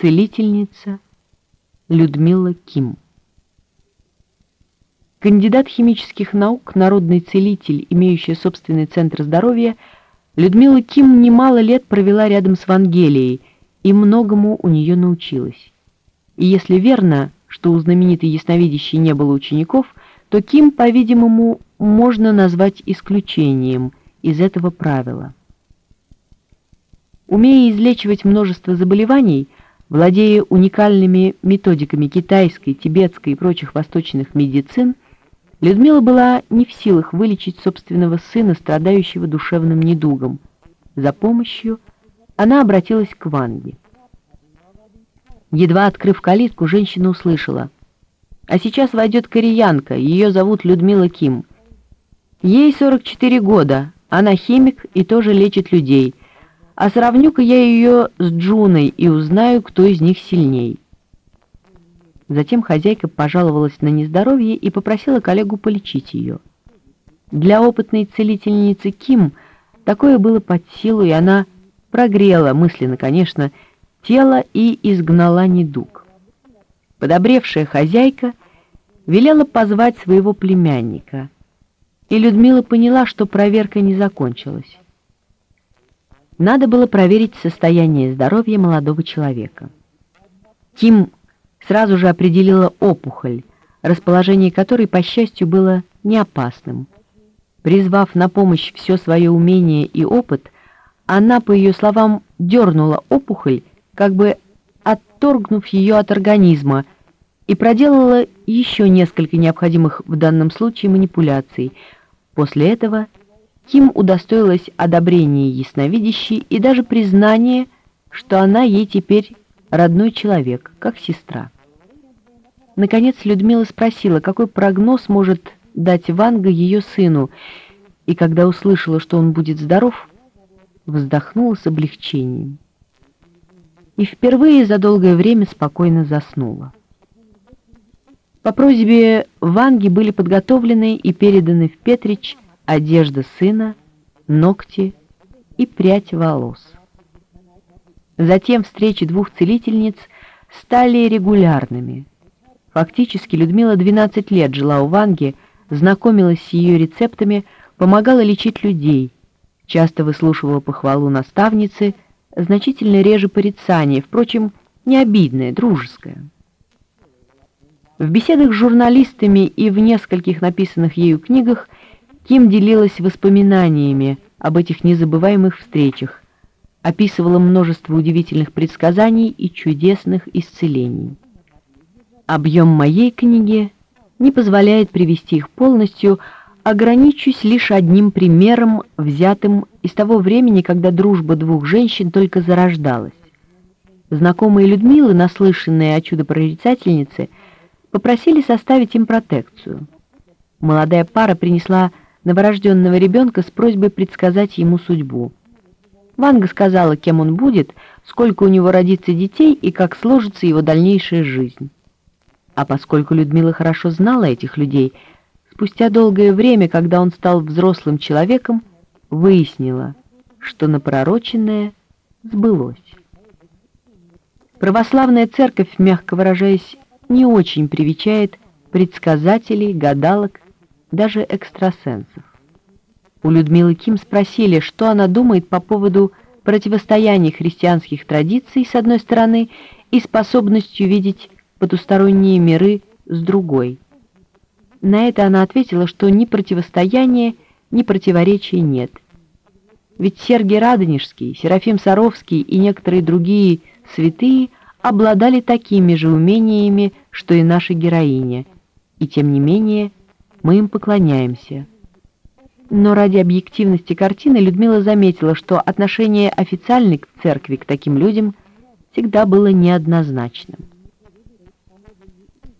Целительница Людмила Ким. Кандидат химических наук, народный целитель, имеющий собственный центр здоровья, Людмила Ким немало лет провела рядом с Вангелией и многому у нее научилась. И если верно, что у знаменитой ясновидящей не было учеников, то Ким, по-видимому, можно назвать исключением из этого правила. Умея излечивать множество заболеваний, владея уникальными методиками китайской, тибетской и прочих восточных медицин, Людмила была не в силах вылечить собственного сына, страдающего душевным недугом. За помощью она обратилась к Ванге. Едва открыв калитку, женщина услышала. «А сейчас войдет кореянка, ее зовут Людмила Ким. Ей 44 года, она химик и тоже лечит людей. А сравню-ка я ее с Джуной и узнаю, кто из них сильней». Затем хозяйка пожаловалась на нездоровье и попросила коллегу полечить ее. Для опытной целительницы Ким такое было под силу, и она прогрела, мысленно, конечно, тело и изгнала недуг. Подобревшая хозяйка велела позвать своего племянника, и Людмила поняла, что проверка не закончилась. Надо было проверить состояние здоровья молодого человека. Ким сразу же определила опухоль, расположение которой, по счастью, было не опасным. Призвав на помощь все свое умение и опыт, она, по ее словам, дернула опухоль, как бы отторгнув ее от организма, и проделала еще несколько необходимых в данном случае манипуляций. После этого Ким удостоилась одобрения ясновидящей и даже признания, что она ей теперь родной человек, как сестра. Наконец Людмила спросила, какой прогноз может дать Ванга ее сыну, и когда услышала, что он будет здоров, вздохнула с облегчением. И впервые за долгое время спокойно заснула. По просьбе Ванги были подготовлены и переданы в Петрич одежда сына, ногти и прядь волос. Затем встречи двух целительниц стали регулярными – Фактически Людмила 12 лет жила у Ванги, знакомилась с ее рецептами, помогала лечить людей, часто выслушивала похвалу наставницы, значительно реже порицание, впрочем, не обидное, дружеское. В беседах с журналистами и в нескольких написанных ею книгах Ким делилась воспоминаниями об этих незабываемых встречах, описывала множество удивительных предсказаний и чудесных исцелений. Объем моей книги не позволяет привести их полностью, ограничусь лишь одним примером, взятым из того времени, когда дружба двух женщин только зарождалась. Знакомые Людмилы, наслышанные о чудо-прорицательнице, попросили составить им протекцию. Молодая пара принесла новорожденного ребенка с просьбой предсказать ему судьбу. Ванга сказала, кем он будет, сколько у него родится детей и как сложится его дальнейшая жизнь. А поскольку Людмила хорошо знала этих людей, спустя долгое время, когда он стал взрослым человеком, выяснила, что напророченное сбылось. Православная церковь, мягко выражаясь, не очень привечает предсказателей, гадалок, даже экстрасенсов. У Людмилы Ким спросили, что она думает по поводу противостояния христианских традиций с одной стороны и способностью видеть потусторонние миры с другой. На это она ответила, что ни противостояния, ни противоречия нет. Ведь Сергий Радонежский, Серафим Саровский и некоторые другие святые обладали такими же умениями, что и наша героиня, и тем не менее мы им поклоняемся. Но ради объективности картины Людмила заметила, что отношение официальной церкви к таким людям всегда было неоднозначным.